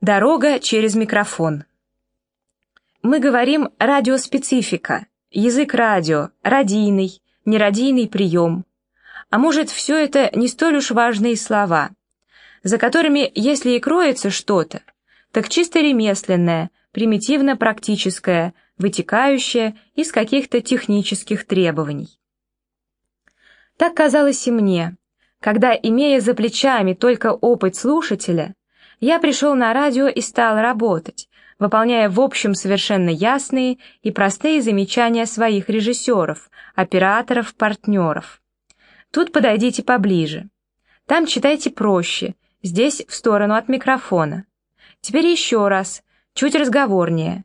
Дорога через микрофон. Мы говорим радиоспецифика, язык радио, радийный, нерадийный прием. А может, все это не столь уж важные слова, за которыми, если и кроется что-то, так чисто ремесленное, примитивно-практическое, вытекающее из каких-то технических требований. Так казалось и мне, когда, имея за плечами только опыт слушателя, я пришел на радио и стал работать, выполняя в общем совершенно ясные и простые замечания своих режиссеров, операторов, партнеров. Тут подойдите поближе. Там читайте проще, здесь в сторону от микрофона. Теперь еще раз, чуть разговорнее.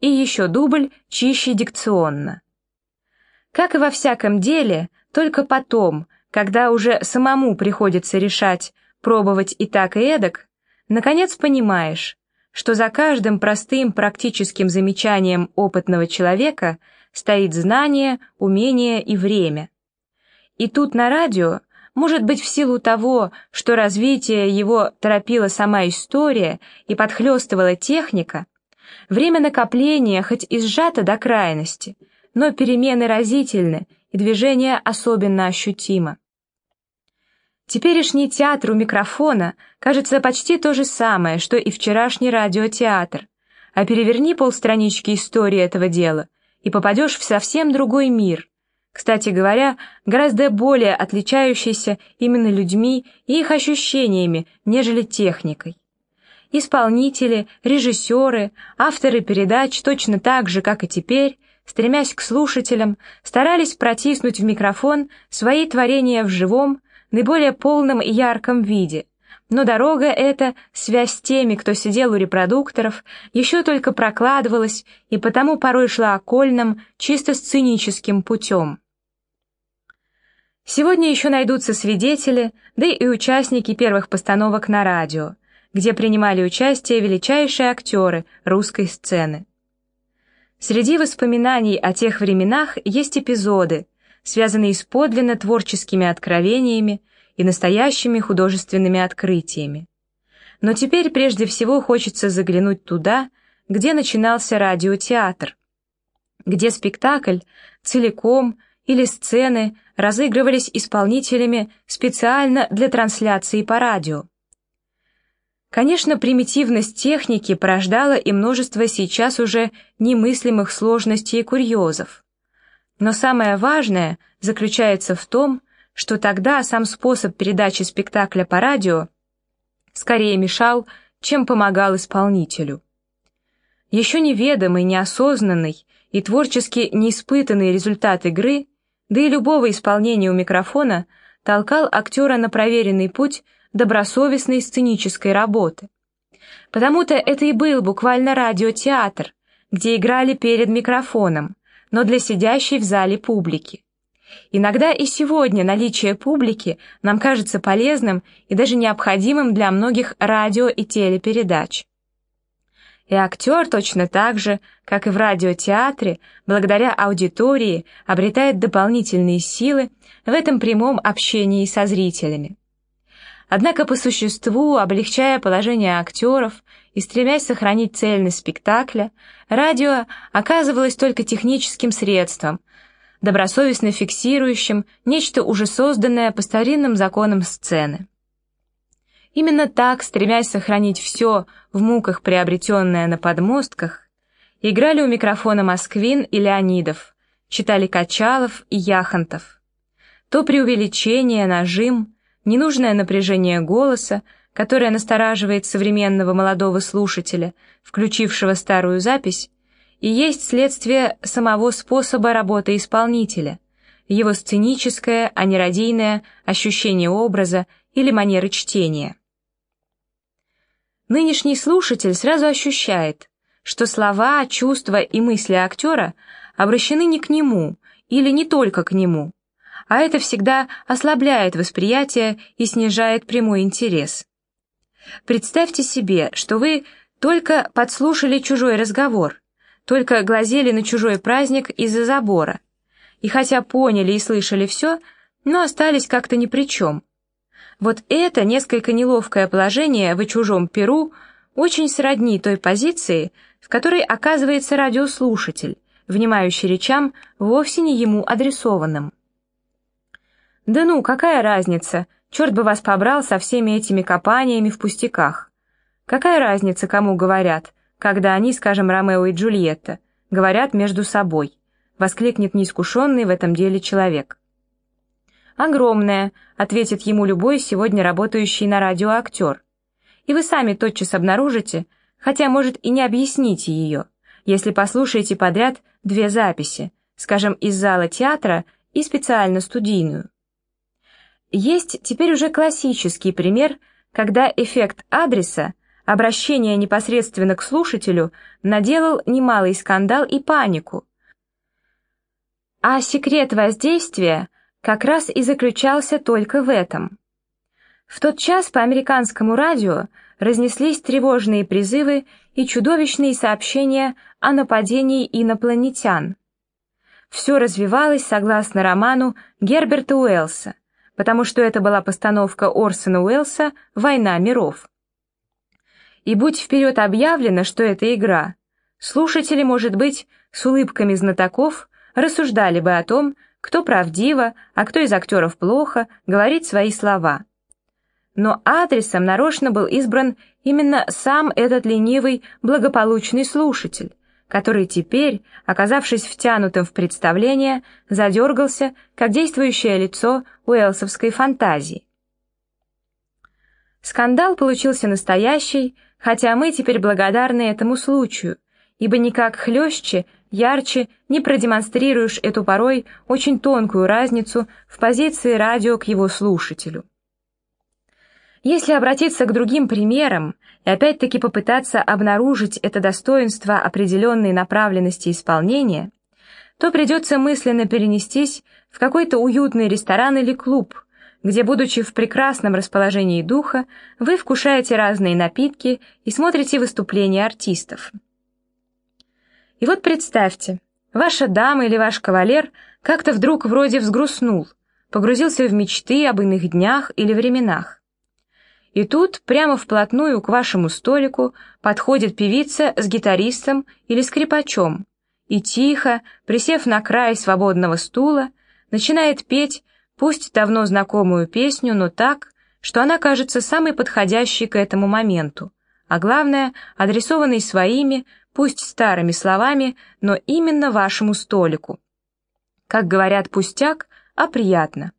И еще дубль чище дикционно. Как и во всяком деле, только потом, когда уже самому приходится решать, пробовать и так и эдак, Наконец понимаешь, что за каждым простым практическим замечанием опытного человека стоит знание, умение и время. И тут на радио, может быть в силу того, что развитие его торопила сама история и подхлестывала техника, время накопления хоть и сжато до крайности, но перемены разительны и движение особенно ощутимо. Теперешний театр у микрофона кажется почти то же самое, что и вчерашний радиотеатр. А переверни полстранички истории этого дела, и попадешь в совсем другой мир. Кстати говоря, гораздо более отличающийся именно людьми и их ощущениями, нежели техникой. Исполнители, режиссеры, авторы передач точно так же, как и теперь, стремясь к слушателям, старались протиснуть в микрофон свои творения в живом, наиболее полном и ярком виде, но дорога эта, связь с теми, кто сидел у репродукторов, еще только прокладывалась и потому порой шла окольным, чисто сценическим путем. Сегодня еще найдутся свидетели, да и участники первых постановок на радио, где принимали участие величайшие актеры русской сцены. Среди воспоминаний о тех временах есть эпизоды, связанные с подлинно творческими откровениями и настоящими художественными открытиями. Но теперь прежде всего хочется заглянуть туда, где начинался радиотеатр, где спектакль целиком или сцены разыгрывались исполнителями специально для трансляции по радио. Конечно, примитивность техники порождала и множество сейчас уже немыслимых сложностей и курьезов. Но самое важное заключается в том, что тогда сам способ передачи спектакля по радио скорее мешал, чем помогал исполнителю. Еще неведомый, неосознанный и творчески неиспытанный результат игры, да и любого исполнения у микрофона, толкал актера на проверенный путь добросовестной сценической работы. Потому-то это и был буквально радиотеатр, где играли перед микрофоном, но для сидящей в зале публики. Иногда и сегодня наличие публики нам кажется полезным и даже необходимым для многих радио и телепередач. И актер точно так же, как и в радиотеатре, благодаря аудитории, обретает дополнительные силы в этом прямом общении со зрителями. Однако по существу, облегчая положение актеров и стремясь сохранить цельность спектакля, радио оказывалось только техническим средством, добросовестно фиксирующим нечто уже созданное по старинным законам сцены. Именно так, стремясь сохранить все в муках приобретенное на подмостках, играли у микрофона Москвин и Леонидов, читали Качалов и Яхонтов. То преувеличение, нажим, ненужное напряжение голоса, которое настораживает современного молодого слушателя, включившего старую запись, и есть следствие самого способа работы исполнителя, его сценическое, а не радийное ощущение образа или манеры чтения. Нынешний слушатель сразу ощущает, что слова, чувства и мысли актера обращены не к нему или не только к нему, а это всегда ослабляет восприятие и снижает прямой интерес. Представьте себе, что вы только подслушали чужой разговор, только глазели на чужой праздник из-за забора, и хотя поняли и слышали все, но остались как-то ни при чем. Вот это несколько неловкое положение в чужом перу очень сродни той позиции, в которой оказывается радиослушатель, внимающий речам, вовсе не ему адресованным. Да ну, какая разница, черт бы вас побрал со всеми этими копаниями в пустяках. Какая разница, кому говорят, когда они, скажем, Ромео и Джульетта, говорят между собой, воскликнет неискушенный в этом деле человек. «Огромная», — ответит ему любой сегодня работающий на радио актер. И вы сами тотчас обнаружите, хотя, может, и не объясните ее, если послушаете подряд две записи, скажем, из зала театра и специально студийную. Есть теперь уже классический пример, когда эффект адреса, обращение непосредственно к слушателю, наделал немалый скандал и панику. А секрет воздействия как раз и заключался только в этом. В тот час по американскому радио разнеслись тревожные призывы и чудовищные сообщения о нападении инопланетян. Все развивалось согласно роману Герберта Уэллса, потому что это была постановка Орсона Уэллса «Война миров». И будь вперед объявлено, что это игра, слушатели, может быть, с улыбками знатоков рассуждали бы о том, кто правдиво, а кто из актеров плохо, говорит свои слова. Но адресом нарочно был избран именно сам этот ленивый, благополучный слушатель, который теперь, оказавшись втянутым в представление, задергался, как действующее лицо уэлсовской фантазии. Скандал получился настоящий, хотя мы теперь благодарны этому случаю, ибо никак хлеще, ярче не продемонстрируешь эту порой очень тонкую разницу в позиции радио к его слушателю. Если обратиться к другим примерам и опять-таки попытаться обнаружить это достоинство определенной направленности исполнения, то придется мысленно перенестись в какой-то уютный ресторан или клуб, где, будучи в прекрасном расположении духа, вы вкушаете разные напитки и смотрите выступления артистов. И вот представьте, ваша дама или ваш кавалер как-то вдруг вроде взгрустнул, погрузился в мечты об иных днях или временах. И тут прямо вплотную к вашему столику подходит певица с гитаристом или скрипачом и тихо, присев на край свободного стула, начинает петь пусть давно знакомую песню, но так, что она кажется самой подходящей к этому моменту, а главное, адресованной своими, пусть старыми словами, но именно вашему столику. Как говорят, пустяк, а приятно.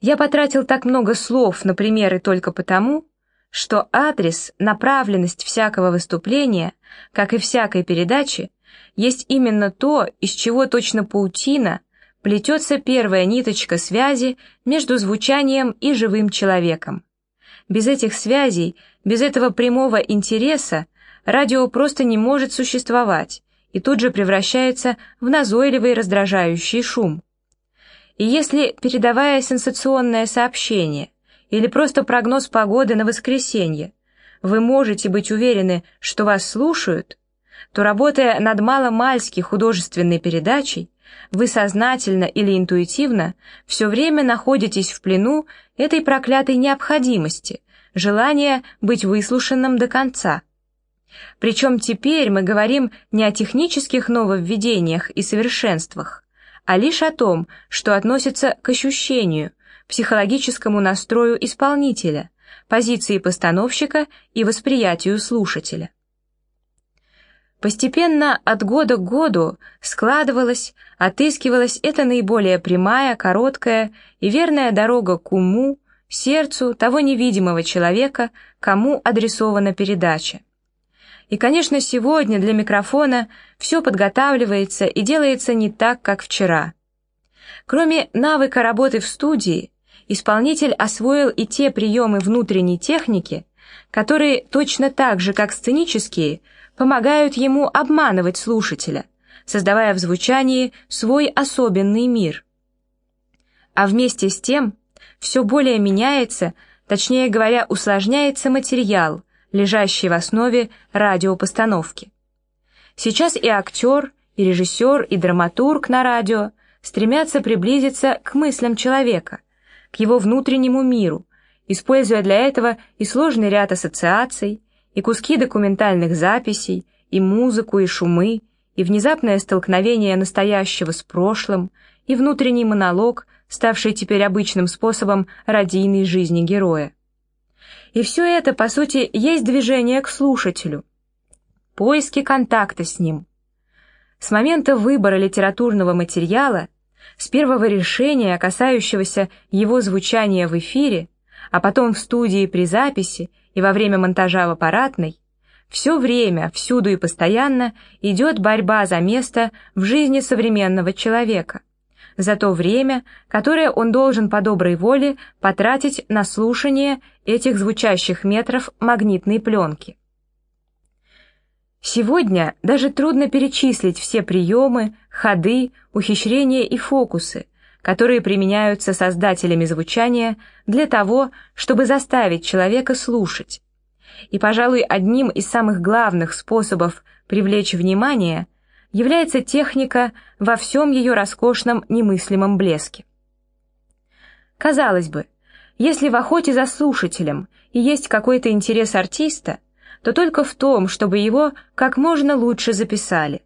Я потратил так много слов на примеры только потому, что адрес, направленность всякого выступления, как и всякой передачи, есть именно то, из чего точно паутина плетется первая ниточка связи между звучанием и живым человеком. Без этих связей, без этого прямого интереса радио просто не может существовать и тут же превращается в назойливый раздражающий шум. И если, передавая сенсационное сообщение или просто прогноз погоды на воскресенье, вы можете быть уверены, что вас слушают, то, работая над маломальски художественной передачей, вы сознательно или интуитивно все время находитесь в плену этой проклятой необходимости, желания быть выслушанным до конца. Причем теперь мы говорим не о технических нововведениях и совершенствах, а лишь о том, что относится к ощущению, психологическому настрою исполнителя, позиции постановщика и восприятию слушателя. Постепенно от года к году складывалась, отыскивалась эта наиболее прямая, короткая и верная дорога к уму, сердцу того невидимого человека, кому адресована передача. И, конечно, сегодня для микрофона все подготавливается и делается не так, как вчера. Кроме навыка работы в студии, исполнитель освоил и те приемы внутренней техники, которые точно так же, как сценические, помогают ему обманывать слушателя, создавая в звучании свой особенный мир. А вместе с тем все более меняется, точнее говоря, усложняется материал – лежащий в основе радиопостановки. Сейчас и актер, и режиссер, и драматург на радио стремятся приблизиться к мыслям человека, к его внутреннему миру, используя для этого и сложный ряд ассоциаций, и куски документальных записей, и музыку, и шумы, и внезапное столкновение настоящего с прошлым, и внутренний монолог, ставший теперь обычным способом радийной жизни героя. И все это, по сути, есть движение к слушателю, поиски контакта с ним. С момента выбора литературного материала, с первого решения, касающегося его звучания в эфире, а потом в студии при записи и во время монтажа в аппаратной, все время, всюду и постоянно идет борьба за место в жизни современного человека, за то время, которое он должен по доброй воле потратить на слушание этих звучащих метров магнитной пленки. Сегодня даже трудно перечислить все приемы, ходы, ухищрения и фокусы, которые применяются создателями звучания для того, чтобы заставить человека слушать. И, пожалуй, одним из самых главных способов привлечь внимание является техника во всем ее роскошном немыслимом блеске. Казалось бы, если в охоте за слушателем и есть какой-то интерес артиста, то только в том, чтобы его как можно лучше записали.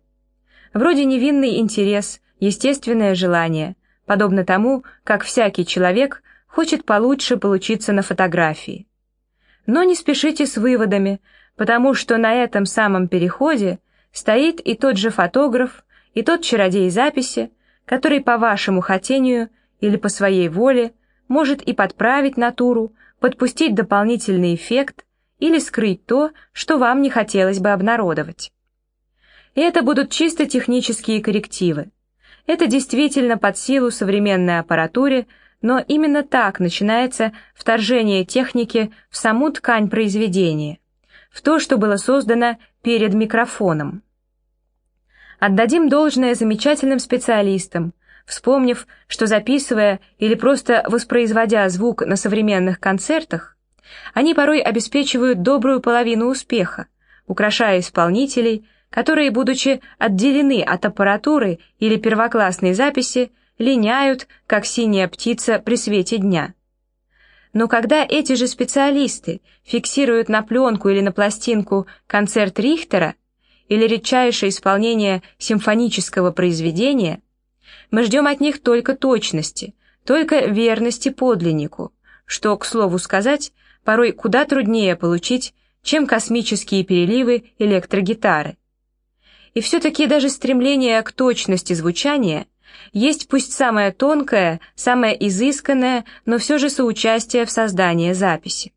Вроде невинный интерес, естественное желание – подобно тому, как всякий человек хочет получше получиться на фотографии. Но не спешите с выводами, потому что на этом самом переходе стоит и тот же фотограф, и тот чародей записи, который по вашему хотению или по своей воле может и подправить натуру, подпустить дополнительный эффект или скрыть то, что вам не хотелось бы обнародовать. И это будут чисто технические коррективы. Это действительно под силу современной аппаратуре, но именно так начинается вторжение техники в саму ткань произведения, в то, что было создано перед микрофоном. Отдадим должное замечательным специалистам, вспомнив, что записывая или просто воспроизводя звук на современных концертах, они порой обеспечивают добрую половину успеха, украшая исполнителей, которые, будучи отделены от аппаратуры или первоклассной записи, линяют, как синяя птица при свете дня. Но когда эти же специалисты фиксируют на пленку или на пластинку концерт Рихтера или редчайшее исполнение симфонического произведения, мы ждем от них только точности, только верности подлиннику, что, к слову сказать, порой куда труднее получить, чем космические переливы электрогитары. И все-таки даже стремление к точности звучания есть пусть самое тонкое, самое изысканное, но все же соучастие в создании записи.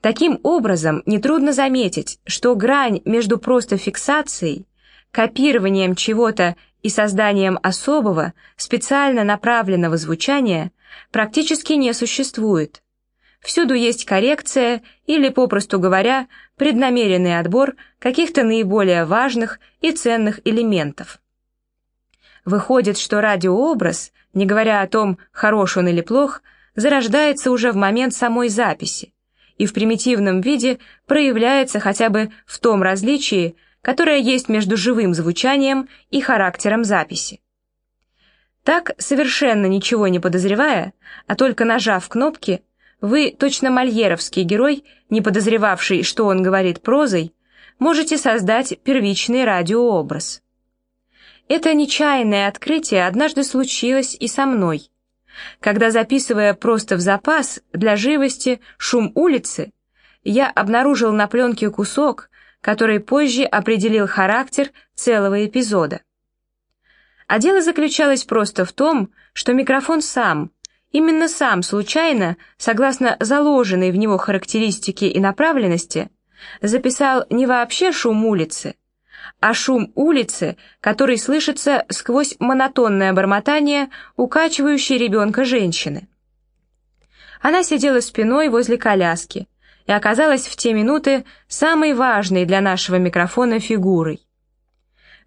Таким образом, нетрудно заметить, что грань между просто фиксацией, копированием чего-то и созданием особого, специально направленного звучания практически не существует. Всюду есть коррекция или, попросту говоря, преднамеренный отбор каких-то наиболее важных и ценных элементов. Выходит, что радиообраз, не говоря о том, хорош он или плох, зарождается уже в момент самой записи и в примитивном виде проявляется хотя бы в том различии, которое есть между живым звучанием и характером записи. Так, совершенно ничего не подозревая, а только нажав кнопки, вы, точно мольеровский герой, не подозревавший, что он говорит прозой, можете создать первичный радиообраз. Это нечаянное открытие однажды случилось и со мной. Когда, записывая просто в запас для живости шум улицы, я обнаружил на пленке кусок, который позже определил характер целого эпизода. А дело заключалось просто в том, что микрофон сам, Именно сам случайно, согласно заложенной в него характеристике и направленности, записал не вообще шум улицы, а шум улицы, который слышится сквозь монотонное бормотание укачивающей ребенка женщины. Она сидела спиной возле коляски и оказалась в те минуты самой важной для нашего микрофона фигурой.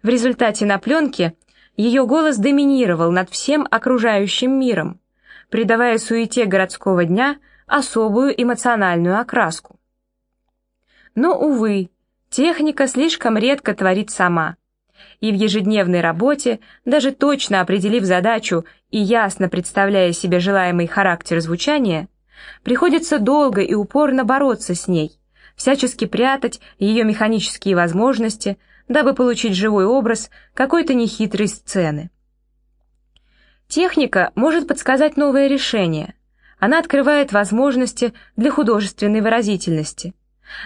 В результате на пленке ее голос доминировал над всем окружающим миром, придавая суете городского дня особую эмоциональную окраску. Но, увы, техника слишком редко творит сама. И в ежедневной работе, даже точно определив задачу и ясно представляя себе желаемый характер звучания, приходится долго и упорно бороться с ней, всячески прятать ее механические возможности, дабы получить живой образ какой-то нехитрой сцены. Техника может подсказать новое решение. Она открывает возможности для художественной выразительности.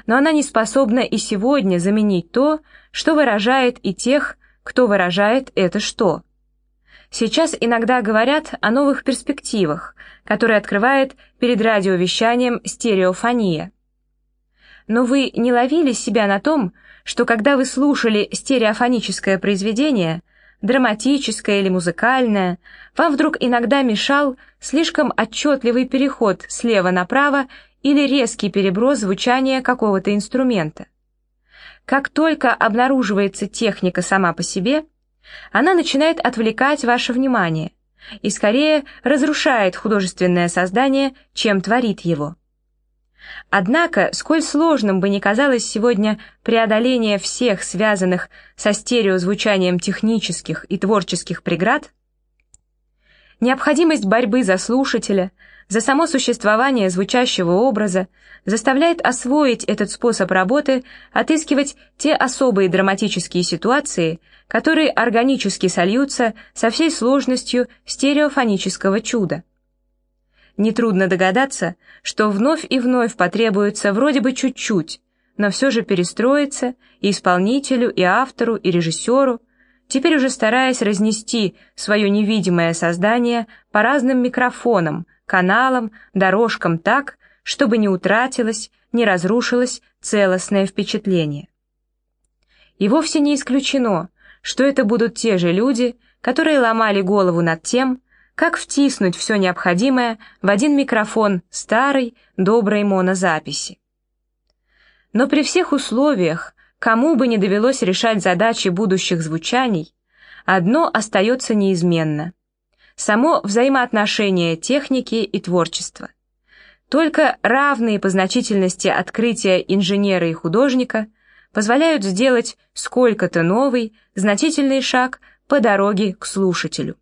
Но она не способна и сегодня заменить то, что выражает и тех, кто выражает это что. Сейчас иногда говорят о новых перспективах, которые открывает перед радиовещанием стереофония. Но вы не ловили себя на том, что когда вы слушали стереофоническое произведение, драматическое или музыкальное, вам вдруг иногда мешал слишком отчетливый переход слева направо или резкий переброс звучания какого-то инструмента. Как только обнаруживается техника сама по себе, она начинает отвлекать ваше внимание и скорее разрушает художественное создание, чем творит его. Однако, сколь сложным бы ни казалось сегодня преодоление всех связанных со стереозвучанием технических и творческих преград, необходимость борьбы за слушателя, за само существование звучащего образа заставляет освоить этот способ работы, отыскивать те особые драматические ситуации, которые органически сольются со всей сложностью стереофонического чуда. Нетрудно догадаться, что вновь и вновь потребуется вроде бы чуть-чуть, но все же перестроиться и исполнителю, и автору, и режиссеру, теперь уже стараясь разнести свое невидимое создание по разным микрофонам, каналам, дорожкам так, чтобы не утратилось, не разрушилось целостное впечатление. И вовсе не исключено, что это будут те же люди, которые ломали голову над тем, как втиснуть все необходимое в один микрофон старой, доброй монозаписи. Но при всех условиях, кому бы не довелось решать задачи будущих звучаний, одно остается неизменно – само взаимоотношение техники и творчества. Только равные по значительности открытия инженера и художника позволяют сделать сколько-то новый, значительный шаг по дороге к слушателю.